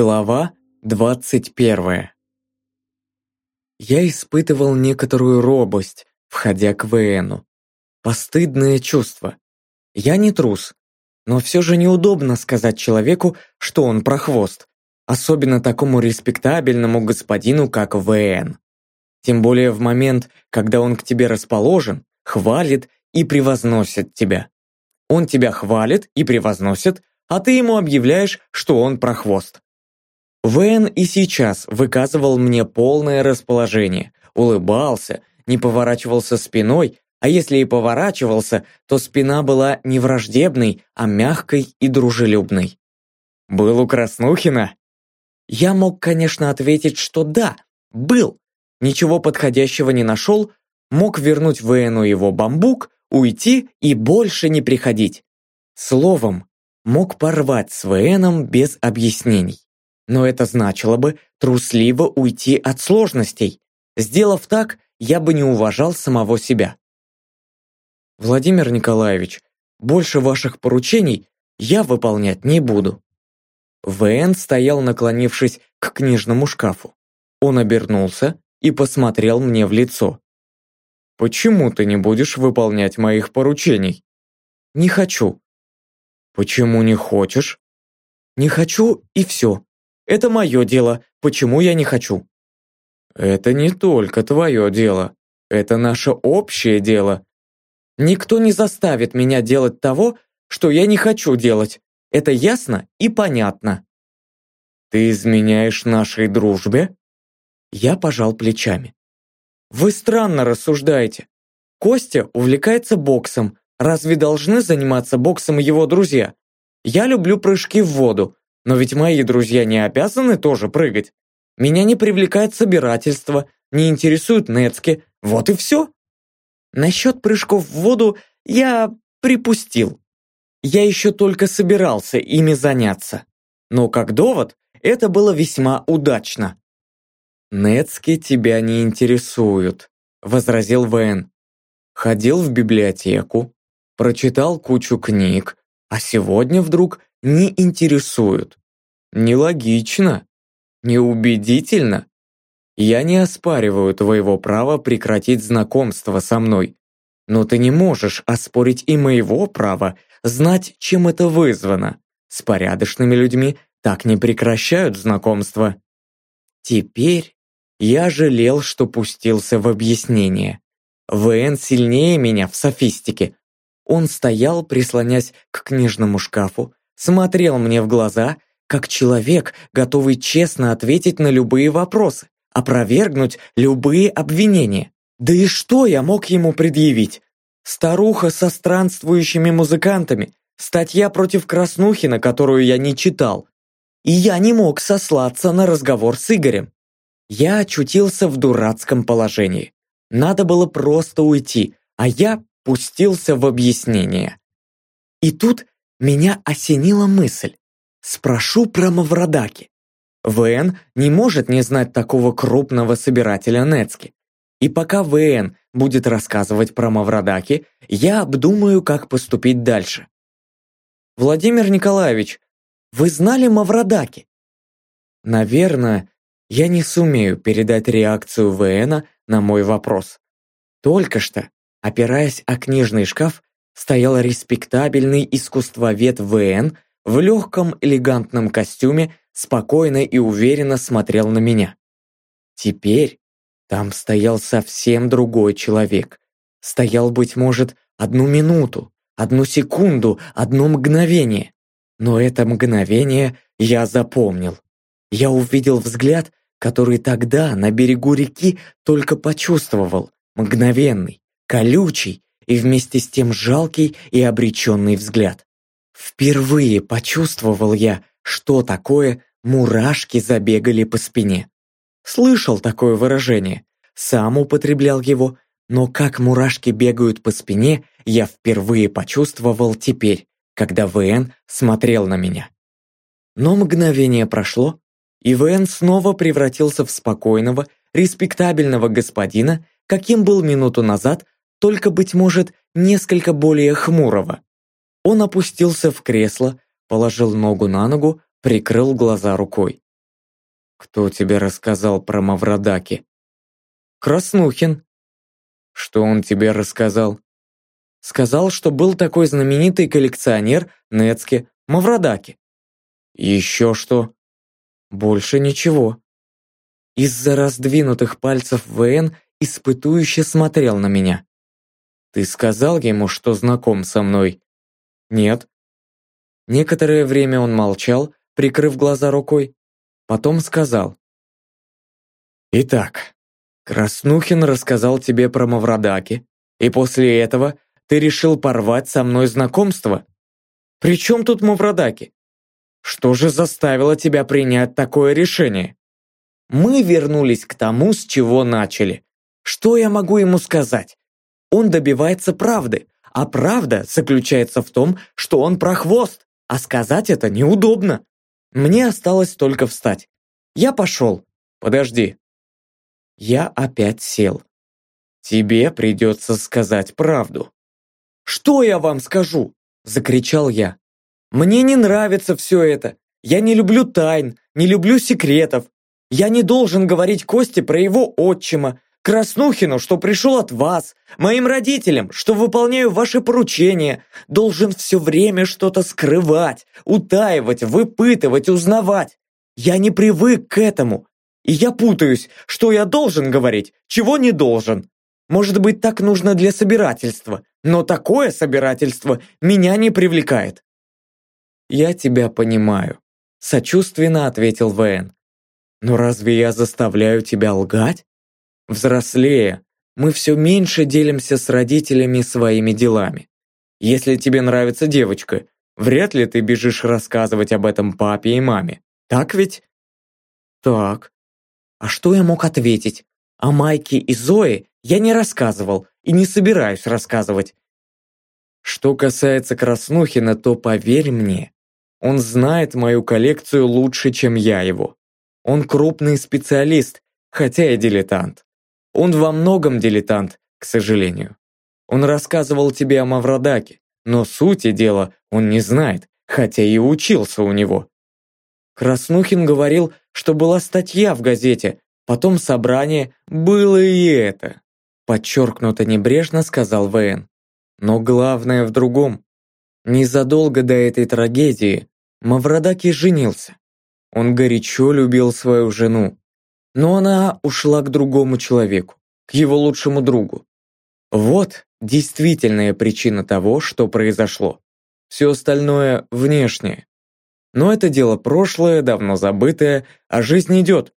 Глава 21 Я испытывал некоторую робость, входя к ВНу. Постыдное чувство. Я не трус, но все же неудобно сказать человеку, что он прохвост, особенно такому респектабельному господину, как ВН. Тем более в момент, когда он к тебе расположен, хвалит и превозносит тебя. Он тебя хвалит и превозносит, а ты ему объявляешь, что он прохвост. Вэн и сейчас выказывал мне полное расположение, улыбался, не поворачивался спиной, а если и поворачивался, то спина была не враждебной, а мягкой и дружелюбной. «Был у Краснухина?» Я мог, конечно, ответить, что да, был. Ничего подходящего не нашел, мог вернуть Вэну его бамбук, уйти и больше не приходить. Словом, мог порвать с Вэном без объяснений. Но это значило бы трусливо уйти от сложностей. Сделав так, я бы не уважал самого себя. Владимир Николаевич, больше ваших поручений я выполнять не буду. ВН стоял, наклонившись к книжному шкафу. Он обернулся и посмотрел мне в лицо. «Почему ты не будешь выполнять моих поручений?» «Не хочу». «Почему не хочешь?» «Не хочу и все. Это мое дело, почему я не хочу». «Это не только твое дело. Это наше общее дело. Никто не заставит меня делать того, что я не хочу делать. Это ясно и понятно». «Ты изменяешь нашей дружбе?» Я пожал плечами. Вы странно рассуждаете. Костя увлекается боксом. Разве должны заниматься боксом его друзья? Я люблю прыжки в воду, но ведь мои друзья не обязаны тоже прыгать. Меня не привлекает собирательство, не интересуют нецки. Вот и все. Насчет прыжков в воду я припустил. Я еще только собирался ими заняться. Но как довод, это было весьма удачно. «Нецки тебя не интересуют», — возразил Вэн. «Ходил в библиотеку, прочитал кучу книг, а сегодня вдруг не интересуют. Нелогично, неубедительно. Я не оспариваю твоего права прекратить знакомство со мной, но ты не можешь оспорить и моего права знать, чем это вызвано. С порядочными людьми так не прекращают знакомство. Теперь я жалел, что пустился в объяснение. ВН сильнее меня в софистике. Он стоял, прислонясь к книжному шкафу, смотрел мне в глаза, как человек, готовый честно ответить на любые вопросы, опровергнуть любые обвинения. Да и что я мог ему предъявить? Старуха со странствующими музыкантами, статья против Краснухина, которую я не читал. И я не мог сослаться на разговор с Игорем. Я очутился в дурацком положении. Надо было просто уйти, а я пустился в объяснение. И тут меня осенила мысль. Спрошу про Маврадаки. ВН не может не знать такого крупного собирателя Нецки. И пока ВН будет рассказывать про Маврадаки, я обдумаю, как поступить дальше. Владимир Николаевич, вы знали Маврадаки? Наверное, я не сумею передать реакцию Вэна на мой вопрос. Только что, опираясь о книжный шкаф, стоял респектабельный искусствовед ВН в легком элегантном костюме, спокойно и уверенно смотрел на меня. Теперь там стоял совсем другой человек. Стоял, быть может, одну минуту, одну секунду, одно мгновение. Но это мгновение я запомнил. Я увидел взгляд, который тогда на берегу реки только почувствовал, мгновенный, колючий и вместе с тем жалкий и обреченный взгляд. Впервые почувствовал я, что такое мурашки забегали по спине. Слышал такое выражение, сам употреблял его, но как мурашки бегают по спине, я впервые почувствовал теперь, когда ВН смотрел на меня. Но мгновение прошло, Ивен снова превратился в спокойного, респектабельного господина, каким был минуту назад, только, быть может, несколько более хмурого. Он опустился в кресло, положил ногу на ногу, прикрыл глаза рукой. Кто тебе рассказал про Маврадаки? Краснухин. Что он тебе рассказал? Сказал, что был такой знаменитый коллекционер Нецке Маврадаки. Еще что? Больше ничего. Из-за раздвинутых пальцев ВН испытующе смотрел на меня. Ты сказал ему, что знаком со мной? Нет. Некоторое время он молчал, прикрыв глаза рукой. Потом сказал. Итак, Краснухин рассказал тебе про Маврадаки, и после этого ты решил порвать со мной знакомство. При чем тут Маврадаки? Что же заставило тебя принять такое решение? Мы вернулись к тому, с чего начали. Что я могу ему сказать? Он добивается правды, а правда заключается в том, что он прохвост, а сказать это неудобно. Мне осталось только встать. Я пошел. Подожди. Я опять сел. Тебе придется сказать правду. Что я вам скажу? Закричал я. Мне не нравится все это. Я не люблю тайн, не люблю секретов. Я не должен говорить Косте про его отчима, Краснухину, что пришел от вас, моим родителям, что выполняю ваши поручения, должен все время что-то скрывать, утаивать, выпытывать, узнавать. Я не привык к этому. И я путаюсь, что я должен говорить, чего не должен. Может быть, так нужно для собирательства, но такое собирательство меня не привлекает. «Я тебя понимаю», – сочувственно ответил ВН. «Но разве я заставляю тебя лгать? Взрослея, мы все меньше делимся с родителями своими делами. Если тебе нравится девочка, вряд ли ты бежишь рассказывать об этом папе и маме. Так ведь? Так. А что я мог ответить? О Майке и Зое я не рассказывал и не собираюсь рассказывать. Что касается Краснухина, то поверь мне, он знает мою коллекцию лучше, чем я его. Он крупный специалист, хотя и дилетант. Он во многом дилетант, к сожалению. Он рассказывал тебе о Маврадаке, но сути дела он не знает, хотя и учился у него. Краснухин говорил, что была статья в газете, потом собрание, было и это. Подчеркнуто небрежно сказал ВН. Но главное в другом. Незадолго до этой трагедии Маврадаки женился. Он горячо любил свою жену, но она ушла к другому человеку, к его лучшему другу. Вот действительная причина того, что произошло. Все остальное внешнее. Но это дело прошлое, давно забытое, а жизнь идет.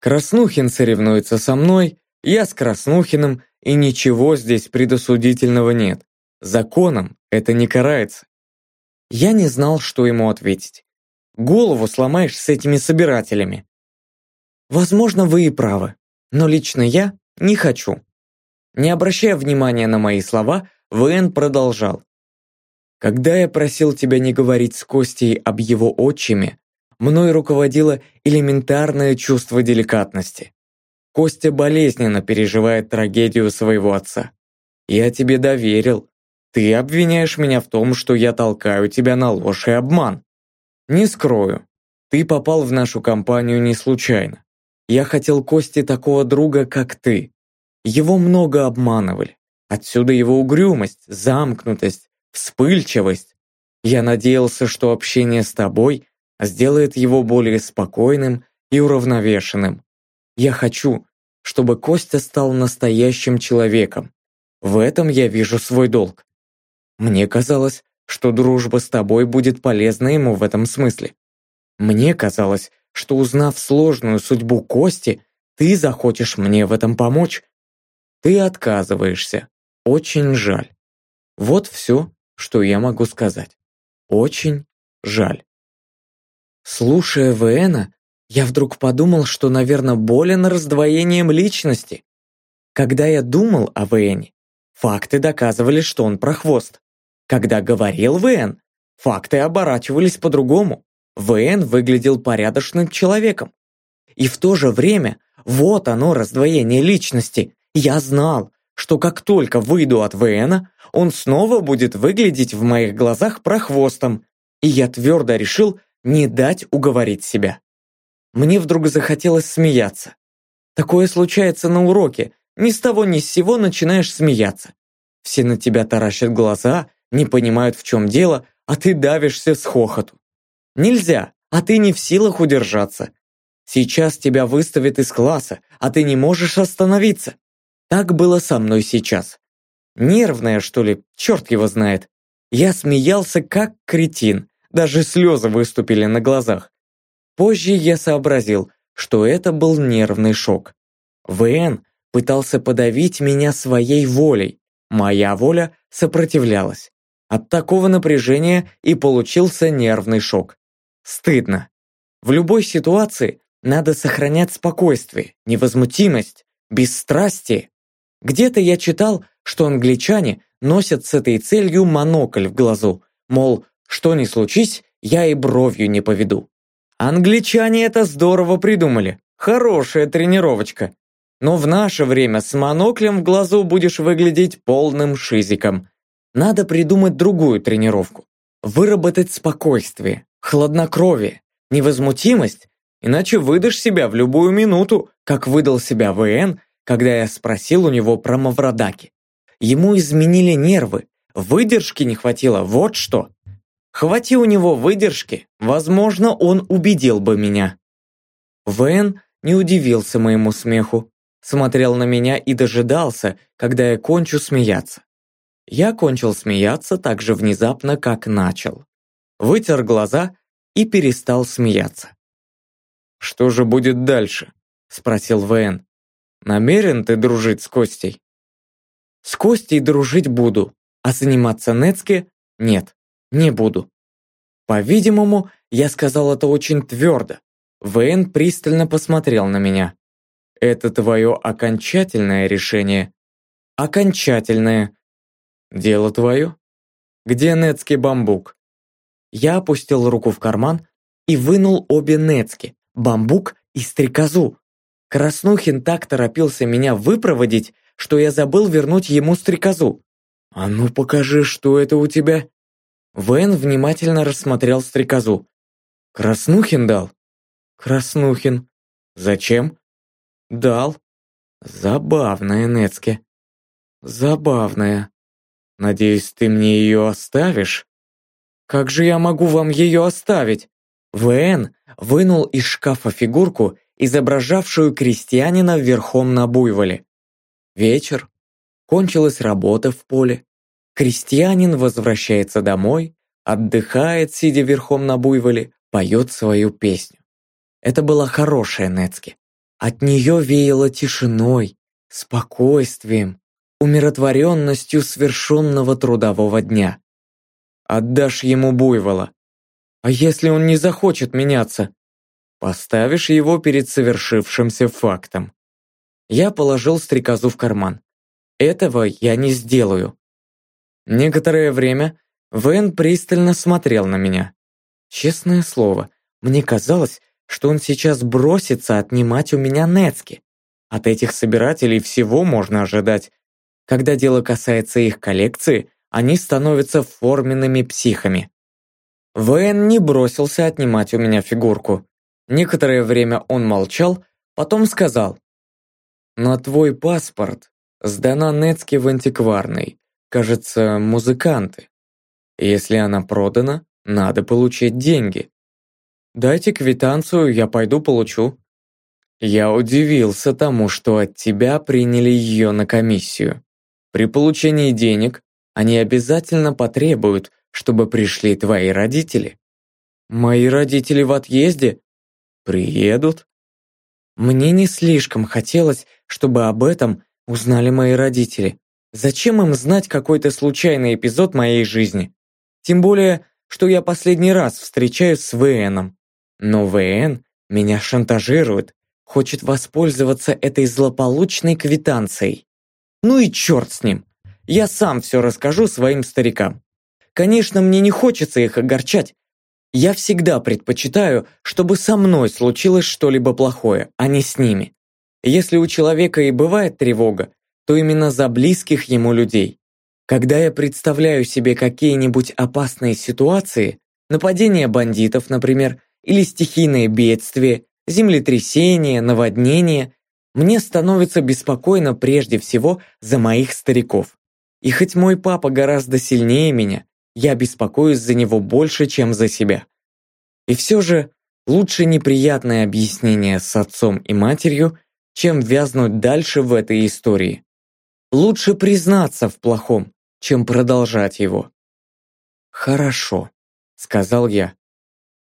Краснухин соревнуется со мной, я с Краснухиным, и ничего здесь предосудительного нет. Законом это не карается. Я не знал, что ему ответить. Голову сломаешь с этими собирателями. Возможно, вы и правы, но лично я не хочу. Не обращая внимания на мои слова, ВН продолжал. Когда я просил тебя не говорить с Костей об его отчиме, мной руководило элементарное чувство деликатности. Костя болезненно переживает трагедию своего отца. Я тебе доверил. Ты обвиняешь меня в том, что я толкаю тебя на ложь и обман. Не скрою, ты попал в нашу компанию не случайно. Я хотел Кости такого друга, как ты. Его много обманывали. Отсюда его угрюмость, замкнутость, вспыльчивость. Я надеялся, что общение с тобой сделает его более спокойным и уравновешенным. Я хочу, чтобы Костя стал настоящим человеком. В этом я вижу свой долг. Мне казалось, что дружба с тобой будет полезна ему в этом смысле. Мне казалось, что узнав сложную судьбу Кости, ты захочешь мне в этом помочь. Ты отказываешься. Очень жаль. Вот все, что я могу сказать. Очень жаль. Слушая Вэна, я вдруг подумал, что, наверное, болен раздвоением личности. Когда я думал о Вэне, факты доказывали, что он прохвост. Когда говорил Вэн, факты оборачивались по-другому. ВН выглядел порядочным человеком. И в то же время, вот оно раздвоение личности. Я знал, что как только выйду от ВН, он снова будет выглядеть в моих глазах прохвостом, и я твердо решил не дать уговорить себя. мне вдруг захотелось смеяться. Такое случается на уроке, ни с того ни с сего начинаешь смеяться. Все на тебя таращат глаза, не понимают, в чем дело, а ты давишься с хохоту. Нельзя, а ты не в силах удержаться. Сейчас тебя выставят из класса, а ты не можешь остановиться. Так было со мной сейчас. Нервная, что ли, черт его знает. Я смеялся как кретин, даже слезы выступили на глазах. Позже я сообразил, что это был нервный шок. ВН пытался подавить меня своей волей. Моя воля сопротивлялась. От такого напряжения и получился нервный шок. Стыдно. В любой ситуации надо сохранять спокойствие, невозмутимость, бесстрастие. Где-то я читал, что англичане носят с этой целью монокль в глазу, мол, что ни случись, я и бровью не поведу. Англичане это здорово придумали. Хорошая тренировочка. Но в наше время с моноклем в глазу будешь выглядеть полным шизиком. Надо придумать другую тренировку. Выработать спокойствие, хладнокровие, невозмутимость, иначе выдашь себя в любую минуту, как выдал себя ВН, когда я спросил у него про Мавродаки. Ему изменили нервы, выдержки не хватило, вот что. Хвати у него выдержки, возможно, он убедил бы меня. ВН не удивился моему смеху, смотрел на меня и дожидался, когда я кончу смеяться. Я кончил смеяться так же внезапно, как начал. Вытер глаза и перестал смеяться. «Что же будет дальше?» – спросил ВН. «Намерен ты дружить с Костей?» «С Костей дружить буду, а заниматься Нецке – нет, не буду». По-видимому, я сказал это очень твердо. ВН пристально посмотрел на меня. «Это твое окончательное решение?» «Окончательное», Дело твое? Где нецкий бамбук? Я опустил руку в карман и вынул обе нецки, бамбук и стрекозу. Краснухин так торопился меня выпроводить, что я забыл вернуть ему стрекозу. «А ну покажи, что это у тебя?» Вэн внимательно рассмотрел стрекозу. «Краснухин дал?» «Краснухин. Зачем?» «Дал. Забавная, Нецке. Забавная. Надеюсь, ты мне ее оставишь? Как же я могу вам ее оставить? ВН вынул из шкафа фигурку, изображавшую крестьянина верхом на буйволе. Вечер. Кончилась работа в поле. Крестьянин возвращается домой, отдыхает, сидя верхом на буйволе, поет свою песню. Это была хорошая Нецки. От нее веяло тишиной, спокойствием, умиротворенностью свершенного трудового дня. Отдашь ему буйвола. А если он не захочет меняться? Поставишь его перед совершившимся фактом. Я положил стрекозу в карман. Этого я не сделаю. Некоторое время Вен пристально смотрел на меня. Честное слово, мне казалось, что он сейчас бросится отнимать у меня Нецки. От этих собирателей всего можно ожидать, когда дело касается их коллекции, они становятся форменными психами. Вэн не бросился отнимать у меня фигурку. Некоторое время он молчал, потом сказал. «На твой паспорт сдана Нецки в антикварный, кажется, музыканты. Если она продана, надо получить деньги. Дайте квитанцию, я пойду получу». Я удивился тому, что от тебя приняли ее на комиссию. При получении денег они обязательно потребуют, чтобы пришли твои родители. Мои родители в отъезде? Приедут? Мне не слишком хотелось, чтобы об этом узнали мои родители. Зачем им знать какой-то случайный эпизод моей жизни? Тем более, что я последний раз встречаюсь с ВНом. Но ВН меня шантажирует, хочет воспользоваться этой злополучной квитанцией. Ну и черт с ним. Я сам все расскажу своим старикам. Конечно, мне не хочется их огорчать. Я всегда предпочитаю, чтобы со мной случилось что-либо плохое, а не с ними. Если у человека и бывает тревога, то именно за близких ему людей. Когда я представляю себе какие-нибудь опасные ситуации, нападение бандитов, например, или стихийное бедствие, землетрясения, наводнения, мне становится беспокойно прежде всего за моих стариков. И хоть мой папа гораздо сильнее меня, я беспокоюсь за него больше, чем за себя. И все же лучше неприятное объяснение с отцом и матерью, чем вязнуть дальше в этой истории. Лучше признаться в плохом, чем продолжать его. «Хорошо», — сказал я.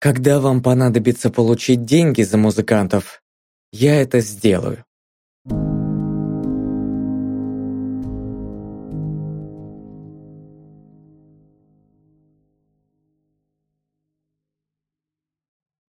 «Когда вам понадобится получить деньги за музыкантов, я это сделаю».